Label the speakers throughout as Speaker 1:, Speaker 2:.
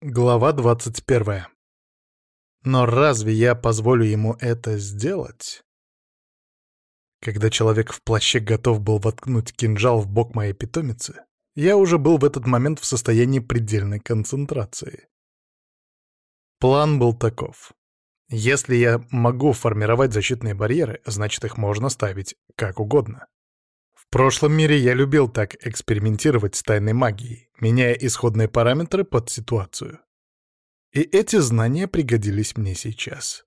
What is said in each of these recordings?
Speaker 1: Глава 21. Но разве я позволю ему это сделать? Когда человек в плаще готов был воткнуть кинжал в бок моей питомицы, я уже был в этот момент в состоянии предельной концентрации. План был таков. Если я могу формировать защитные барьеры, значит их можно ставить как угодно. В прошлом мире я любил так экспериментировать с тайной магией, меняя исходные параметры под ситуацию. И эти знания пригодились мне сейчас.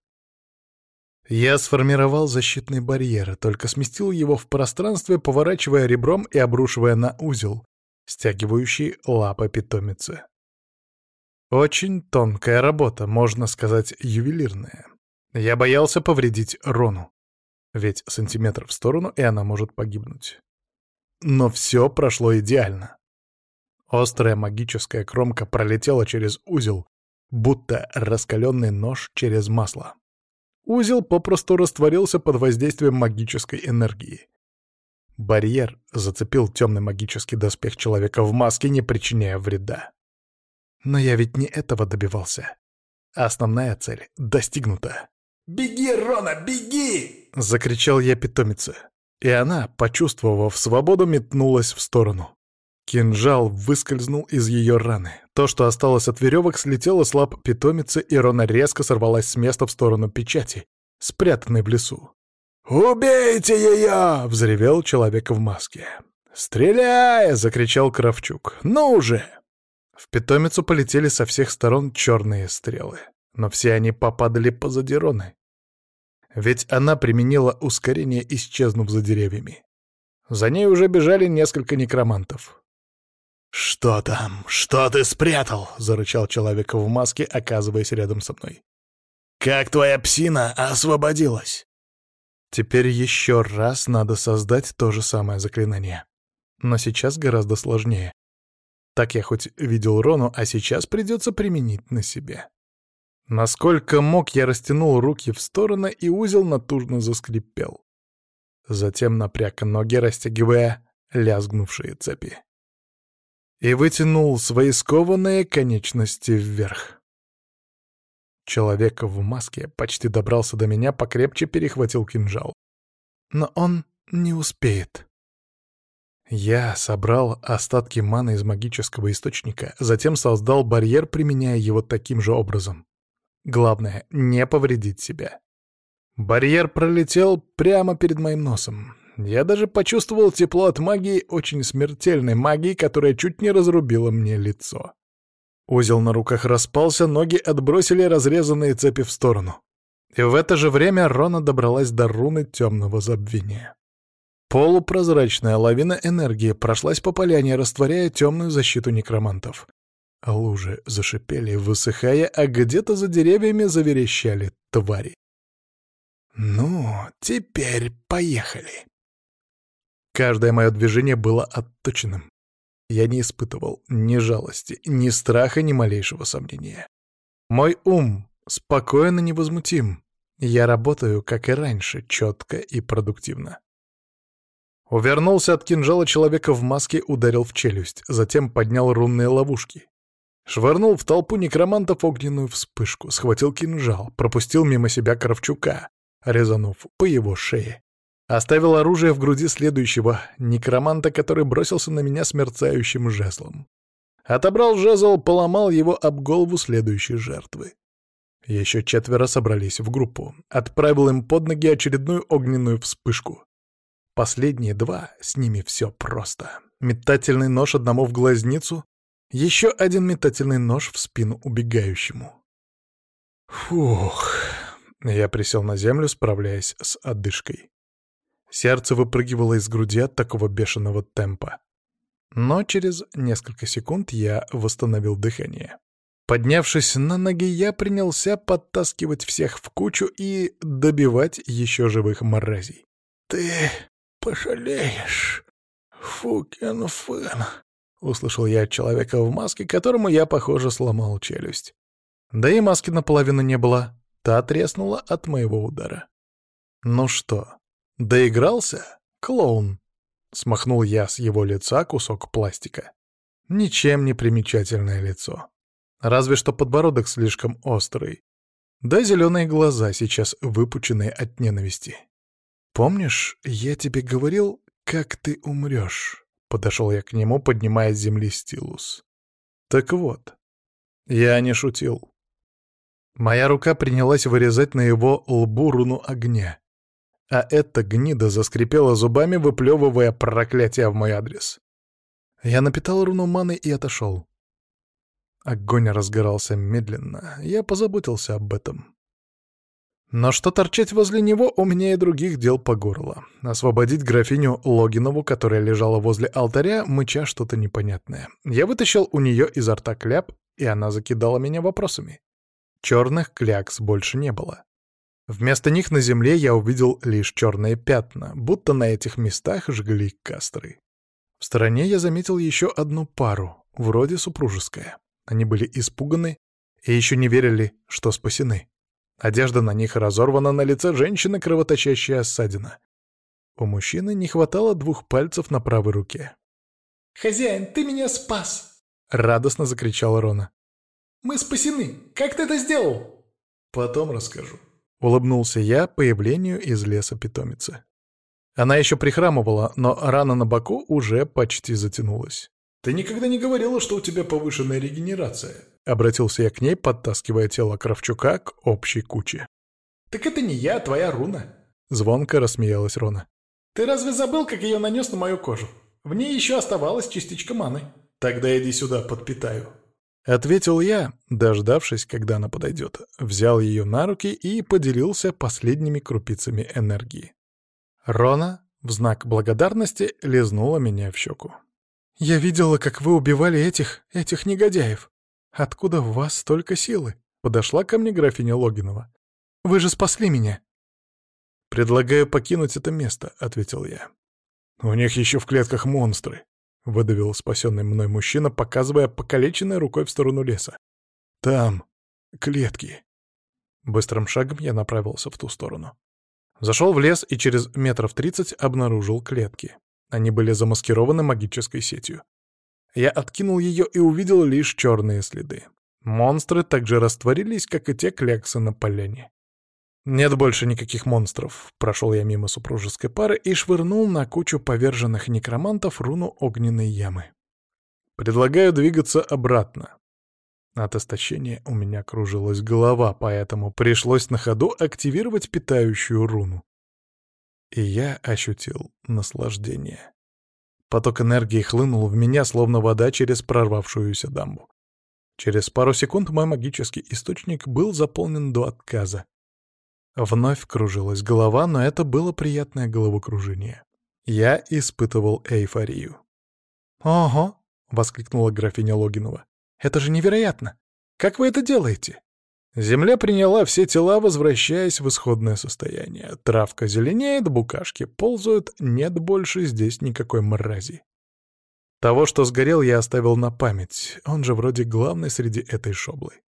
Speaker 1: Я сформировал защитный барьер, только сместил его в пространстве, поворачивая ребром и обрушивая на узел, стягивающий лапы питомицы. Очень тонкая работа, можно сказать, ювелирная. Я боялся повредить Рону. Ведь сантиметр в сторону, и она может погибнуть. Но все прошло идеально. Острая магическая кромка пролетела через узел, будто раскаленный нож через масло. Узел попросту растворился под воздействием магической энергии. Барьер зацепил темный магический доспех человека в маске, не причиняя вреда. Но я ведь не этого добивался. Основная цель достигнута.
Speaker 2: «Беги, Рона, беги!»
Speaker 1: — закричал я питомице. И она, почувствовав свободу, метнулась в сторону. Кинжал выскользнул из ее раны. То, что осталось от веревок, слетело с лап питомицы, и Рона резко сорвалась с места в сторону печати, спрятанной в лесу.
Speaker 2: «Убейте ее!»
Speaker 1: — взревел человек в маске. «Стреляй!» — закричал Кравчук. «Ну уже!» В питомицу полетели со всех сторон черные стрелы, но все они попадали позади Роны ведь она применила ускорение, исчезнув за деревьями. За ней уже бежали несколько некромантов.
Speaker 2: «Что там? Что ты спрятал?» — зарычал человек в маске, оказываясь рядом со мной. «Как твоя псина освободилась?»
Speaker 1: Теперь еще раз надо создать то же самое заклинание. Но сейчас гораздо сложнее. Так я хоть видел Рону, а сейчас придется применить на себе. Насколько мог, я растянул руки в стороны, и узел натужно заскрипел. Затем напряг ноги, растягивая лязгнувшие цепи. И вытянул свои скованные конечности вверх. Человек в маске почти добрался до меня, покрепче перехватил кинжал. Но он не успеет. Я собрал остатки маны из магического источника, затем создал барьер, применяя его таким же образом. Главное — не повредить себя. Барьер пролетел прямо перед моим носом. Я даже почувствовал тепло от магии, очень смертельной магии, которая чуть не разрубила мне лицо. Узел на руках распался, ноги отбросили разрезанные цепи в сторону. И в это же время Рона добралась до руны темного забвения. Полупрозрачная лавина энергии прошлась по поляне, растворяя темную защиту некромантов. Лужи зашипели, высыхая, а где-то за деревьями заверещали твари. «Ну, теперь поехали!» Каждое мое движение было отточенным. Я не испытывал ни жалости, ни страха, ни малейшего сомнения. Мой ум спокойно невозмутим. Я работаю, как и раньше, четко и продуктивно. Увернулся от кинжала человека в маске, ударил в челюсть, затем поднял рунные ловушки. Швырнул в толпу некромантов огненную вспышку, схватил кинжал, пропустил мимо себя Кравчука, резанув по его шее. Оставил оружие в груди следующего некроманта, который бросился на меня с мерцающим жезлом. Отобрал жезл, поломал его об голову следующей жертвы. Еще четверо собрались в группу. Отправил им под ноги очередную огненную вспышку. Последние два, с ними все просто. Метательный нож одному в глазницу, еще один метательный нож в спину убегающему. Фух. Я присел на землю, справляясь с одышкой. Сердце выпрыгивало из груди от такого бешеного темпа. Но через несколько секунд я восстановил дыхание. Поднявшись на ноги, я принялся подтаскивать всех в кучу и добивать еще живых мразей.
Speaker 2: «Ты пожалеешь, Фукен Фэн»,
Speaker 1: Услышал я человека в маске, которому я, похоже, сломал челюсть. Да и маски наполовину не было. Та треснула от моего удара. «Ну что, доигрался, клоун?» Смахнул я с его лица кусок пластика. Ничем не примечательное лицо. Разве что подбородок слишком острый. Да зеленые глаза сейчас выпученные от ненависти. «Помнишь, я тебе говорил, как ты умрешь?» Подошел я к нему, поднимая с земли стилус. «Так вот, я не шутил. Моя рука принялась вырезать на его лбу руну огня. А эта гнида заскрипела зубами, выплевывая проклятие в мой адрес. Я напитал руну маны и отошел. Огонь разгорался медленно, я позаботился об этом. Но что торчать возле него, у меня и других дел по горло. Освободить графиню Логинову, которая лежала возле алтаря, мыча что-то непонятное. Я вытащил у нее изо рта кляп, и она закидала меня вопросами. Черных клякс больше не было. Вместо них на земле я увидел лишь черные пятна, будто на этих местах жгли кастры. В стороне я заметил еще одну пару, вроде супружеская. Они были испуганы и еще не верили, что спасены. Одежда на них разорвана, на лице женщины кровоточащая ссадина. У мужчины не хватало двух пальцев на правой руке.
Speaker 2: «Хозяин, ты меня спас!»
Speaker 1: — радостно закричала Рона.
Speaker 2: «Мы спасены! Как ты это сделал?»
Speaker 1: «Потом расскажу», — улыбнулся я появлению из леса питомицы. Она еще прихрамывала, но рана на боку уже почти затянулась.
Speaker 2: «Ты никогда не говорила, что у тебя повышенная регенерация», —
Speaker 1: обратился я к ней, подтаскивая тело Кравчука к общей куче.
Speaker 2: «Так это не я, а твоя руна», —
Speaker 1: звонко рассмеялась Рона.
Speaker 2: «Ты разве забыл, как ее нанес на мою кожу? В ней еще оставалась частичка маны. Тогда иди сюда, подпитаю».
Speaker 1: Ответил я, дождавшись, когда она подойдет, взял ее на руки и поделился последними крупицами энергии. Рона, в знак благодарности, лизнула меня в щеку. «Я видела, как вы убивали этих, этих негодяев. Откуда в вас столько силы?» Подошла ко мне графиня Логинова. «Вы же спасли меня!» «Предлагаю покинуть это место», — ответил я.
Speaker 2: «У них еще в клетках монстры», — выдавил спасенный мной мужчина, показывая покалеченной рукой в сторону леса. «Там клетки».
Speaker 1: Быстрым шагом я направился в ту сторону. Зашел в лес и через метров тридцать обнаружил клетки. Они были замаскированы магической сетью. Я откинул ее и увидел лишь черные следы. Монстры также растворились, как и те кляксы на поляне. «Нет больше никаких монстров», — прошел я мимо супружеской пары и швырнул на кучу поверженных некромантов руну огненной ямы. «Предлагаю двигаться обратно». От истощения у меня кружилась голова, поэтому пришлось на ходу активировать питающую руну и я ощутил наслаждение. Поток энергии хлынул в меня, словно вода через прорвавшуюся дамбу. Через пару секунд мой магический источник был заполнен до отказа. Вновь кружилась голова, но это было приятное головокружение. Я испытывал эйфорию. «Ого!» — воскликнула графиня Логинова. «Это же невероятно! Как вы это делаете?» Земля приняла все тела, возвращаясь в исходное состояние. Травка зеленеет, букашки ползают, нет больше здесь никакой мрази. Того, что сгорел, я оставил на память, он же вроде главный среди этой шоблы.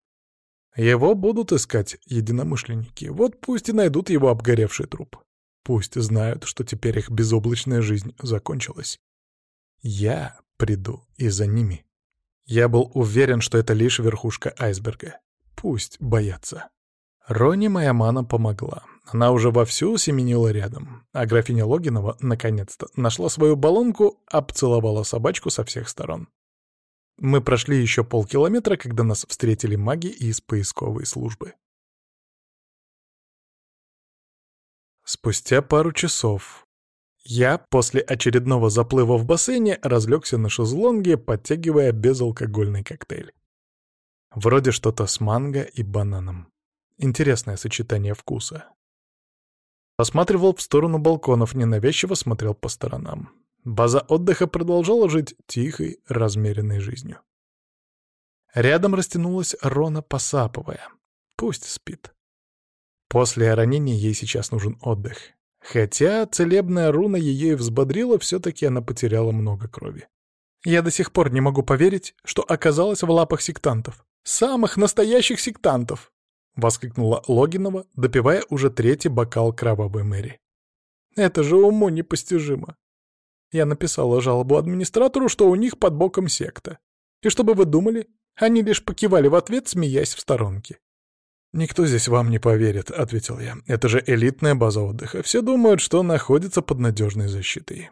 Speaker 1: Его будут искать единомышленники, вот пусть и найдут его обгоревший труп. Пусть знают, что теперь их безоблачная жизнь закончилась. Я приду и за ними. Я был уверен, что это лишь верхушка айсберга. Пусть боятся. Рони моя мана помогла. Она уже вовсю семенила рядом, а графиня Логинова, наконец-то, нашла свою баллонку, обцеловала собачку со всех сторон. Мы прошли еще полкилометра, когда нас встретили маги из поисковой службы. Спустя пару часов я, после очередного заплыва в бассейне, разлегся на шезлонге, подтягивая безалкогольный коктейль. Вроде что-то с манго и бананом. Интересное сочетание вкуса. Посматривал в сторону балконов, ненавязчиво смотрел по сторонам. База отдыха продолжала жить тихой, размеренной жизнью. Рядом растянулась Рона, посапывая. Пусть спит. После ранения ей сейчас нужен отдых. Хотя целебная руна ее и взбодрила, все-таки она потеряла много крови. Я до сих пор не могу поверить, что оказалась в лапах сектантов. Самых настоящих сектантов!» — воскликнула Логинова, допивая уже третий бокал кровавой Мэри. «Это же уму непостижимо. Я написала жалобу администратору, что у них под боком секта. И что бы вы думали? Они лишь покивали в ответ, смеясь в сторонке. «Никто здесь вам не поверит», — ответил я. «Это же элитная база отдыха. Все думают, что находится под надежной защитой».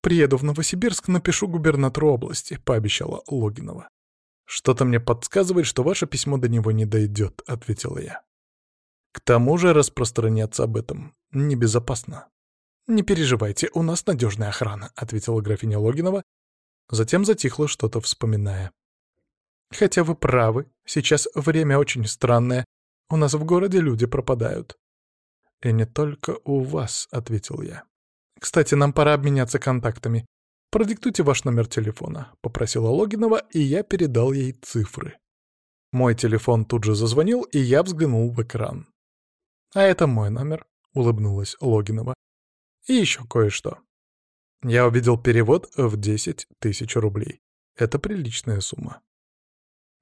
Speaker 1: «Приеду в Новосибирск, напишу губернатору области», — пообещала Логинова. «Что-то мне подсказывает, что ваше письмо до него не дойдет», — ответила я. «К тому же распространяться об этом небезопасно». «Не переживайте, у нас надежная охрана», — ответила графиня Логинова, затем затихла, что-то вспоминая. «Хотя вы правы, сейчас время очень странное, у нас в городе люди пропадают». «И не только у вас», — ответил я. «Кстати, нам пора обменяться контактами. «Продиктуйте ваш номер телефона», — попросила Логинова, и я передал ей цифры. Мой телефон тут же зазвонил, и я взглянул в экран. «А это мой номер», — улыбнулась Логинова. «И еще кое-что». Я увидел перевод в 10 тысяч рублей. Это приличная сумма.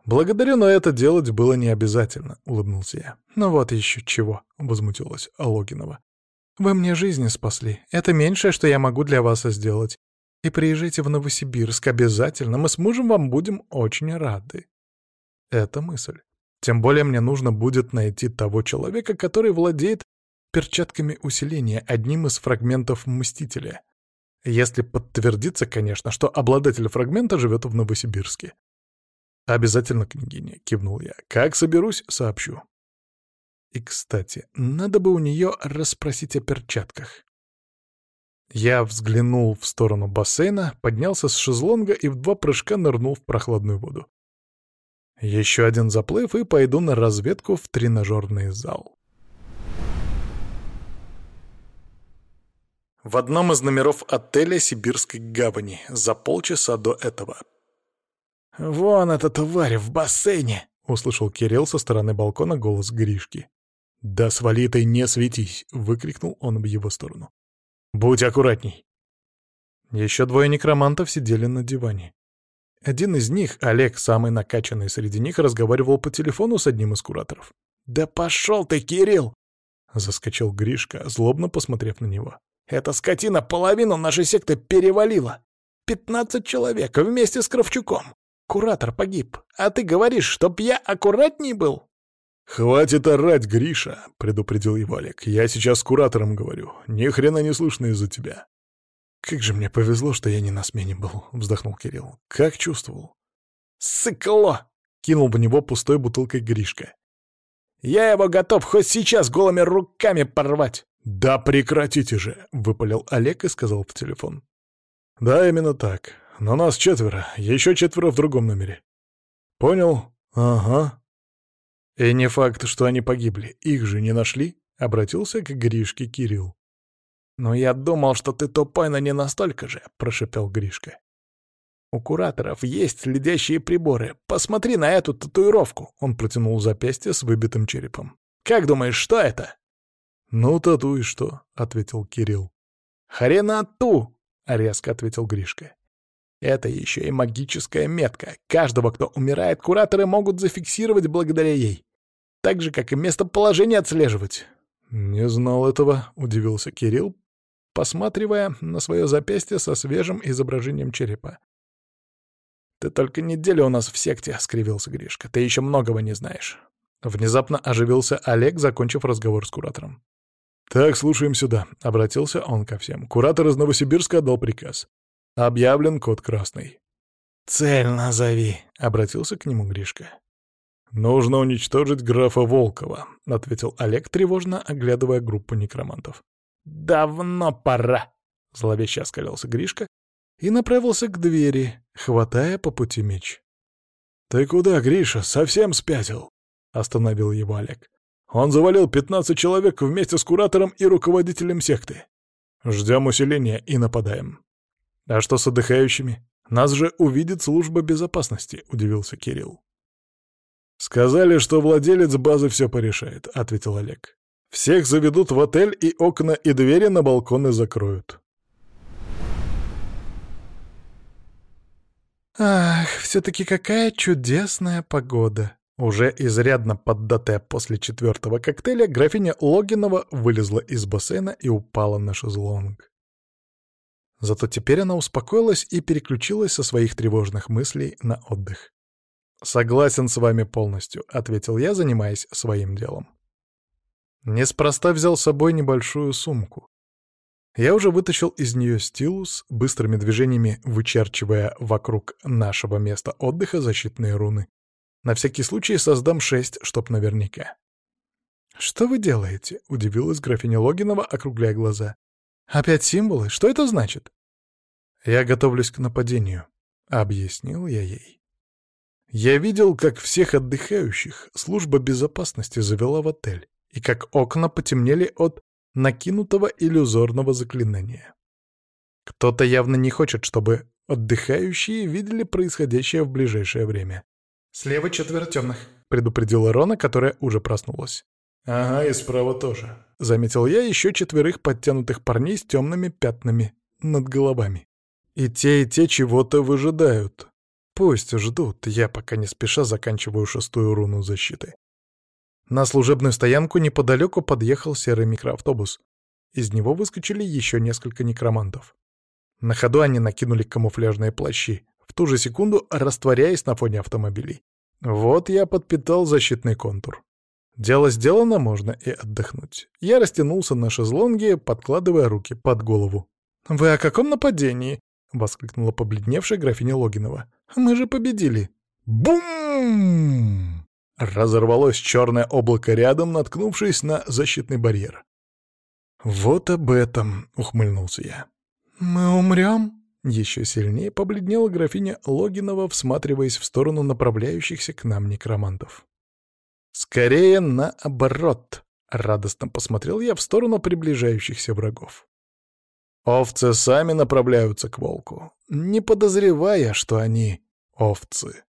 Speaker 1: «Благодарю, но это делать было не обязательно», — улыбнулся я. «Ну вот еще чего», — возмутилась Логинова. «Вы мне жизни спасли. Это меньшее, что я могу для вас сделать. И приезжайте в Новосибирск обязательно, мы с мужем вам будем очень рады. Это мысль. Тем более мне нужно будет найти того человека, который владеет перчатками усиления, одним из фрагментов Мстителя. Если подтвердится, конечно, что обладатель фрагмента живет в Новосибирске. «Обязательно, княгиня», — кивнул я. «Как соберусь, сообщу». И, кстати, надо бы у нее расспросить о перчатках. Я взглянул в сторону бассейна, поднялся с шезлонга и в два прыжка нырнул в прохладную воду. Еще один заплыв и пойду на разведку в тренажерный зал. В одном из номеров отеля Сибирской гавани за полчаса до этого. «Вон эта тварь в бассейне!» — услышал Кирилл со стороны балкона голос Гришки. «Да свали ты, не светись!» — выкрикнул он в его сторону. «Будь аккуратней!» Еще двое некромантов сидели на диване. Один из них, Олег, самый накачанный среди них, разговаривал по телефону с одним из кураторов. «Да пошел ты, Кирилл!» — заскочил Гришка, злобно посмотрев на него. «Эта скотина половину нашей секты перевалила! Пятнадцать человек вместе с Кравчуком! Куратор погиб, а ты говоришь, чтоб я аккуратней был?»
Speaker 2: «Хватит орать, Гриша!» — предупредил его Олег. «Я сейчас с куратором говорю. Ни хрена не слышно из-за тебя».
Speaker 1: «Как же мне повезло, что я не на смене был», — вздохнул Кирилл. «Как чувствовал?»
Speaker 2: «Сыкло!» — кинул в него пустой бутылкой Гришка. «Я его готов хоть сейчас голыми руками порвать!» «Да прекратите же!» — выпалил Олег и сказал в телефон. «Да, именно так. Но нас четверо, еще четверо в другом номере». «Понял? Ага. «И не факт, что они погибли. Их же не нашли?» — обратился к Гришке Кирилл.
Speaker 1: «Но я думал, что ты тупой, но не настолько же», — прошепел Гришка. «У кураторов есть следящие приборы. Посмотри на эту татуировку!» Он протянул запястье с выбитым черепом. «Как думаешь, что это?»
Speaker 2: «Ну, тату и что?» — ответил Кирилл.
Speaker 1: «Хренату!» — резко ответил Гришка. Это еще и магическая метка. Каждого, кто умирает, кураторы могут зафиксировать благодаря ей. Так же, как и местоположение отслеживать.
Speaker 2: «Не знал этого», — удивился Кирилл,
Speaker 1: посматривая на свое запястье со свежим изображением черепа. «Ты только неделю у нас в секте», — скривился Гришка. «Ты еще многого не знаешь». Внезапно оживился Олег, закончив разговор с куратором.
Speaker 2: «Так, слушаем сюда», — обратился он ко всем. Куратор из Новосибирска отдал приказ. Объявлен код красный.
Speaker 1: «Цель назови», — обратился к нему Гришка.
Speaker 2: «Нужно уничтожить графа Волкова», — ответил Олег, тревожно оглядывая группу некромантов.
Speaker 1: «Давно пора», — зловеще оскалился Гришка и направился к двери, хватая по пути меч.
Speaker 2: «Ты куда, Гриша? Совсем спятил?» — остановил его Олег. «Он завалил пятнадцать человек вместе с куратором и руководителем секты. Ждем усиления и нападаем».
Speaker 1: «А что с отдыхающими? Нас же увидит служба безопасности», — удивился Кирилл.
Speaker 2: «Сказали, что владелец базы все порешает», — ответил Олег. «Всех заведут в отель и окна и двери на балконы закроют».
Speaker 1: «Ах, все-таки какая чудесная погода!» Уже изрядно поддатая после четвертого коктейля, графиня Логинова вылезла из бассейна и упала на шезлонг. Зато теперь она успокоилась и переключилась со своих тревожных мыслей на отдых. «Согласен с вами полностью», — ответил я, занимаясь своим делом. Неспроста взял с собой небольшую сумку. Я уже вытащил из нее стилус, быстрыми движениями вычерчивая вокруг нашего места отдыха защитные руны. На всякий случай создам шесть, чтоб наверняка. «Что вы делаете?» — удивилась графиня Логинова, округляя глаза. «Опять символы? Что это значит?» «Я готовлюсь к нападению», — объяснил я ей. Я видел, как всех отдыхающих служба безопасности завела в отель, и как окна потемнели от накинутого иллюзорного заклинания. Кто-то явно не хочет, чтобы отдыхающие видели происходящее в ближайшее время. «Слева четверо темных», — предупредила Рона, которая уже проснулась.
Speaker 2: «Ага, и справа тоже», —
Speaker 1: заметил я еще четверых подтянутых парней с темными пятнами над головами. И те, и те чего-то выжидают. Пусть ждут, я пока не спеша заканчиваю шестую руну защиты. На служебную стоянку неподалеку подъехал серый микроавтобус. Из него выскочили еще несколько некромантов. На ходу они накинули камуфляжные плащи, в ту же секунду растворяясь на фоне автомобилей. Вот я подпитал защитный контур. Дело сделано, можно и отдохнуть. Я растянулся на шезлонге, подкладывая руки под голову. «Вы о каком нападении?» — воскликнула побледневшая графиня Логинова. «Мы же победили!»
Speaker 2: «Бум!» Разорвалось черное облако рядом, наткнувшись на защитный барьер. «Вот об этом!» — ухмыльнулся я.
Speaker 1: «Мы умрем?»
Speaker 2: Еще сильнее побледнела графиня Логинова, всматриваясь в сторону направляющихся к нам некромантов. «Скорее наоборот!» — радостно посмотрел я в сторону приближающихся врагов. Овцы сами направляются к волку, не подозревая, что они овцы.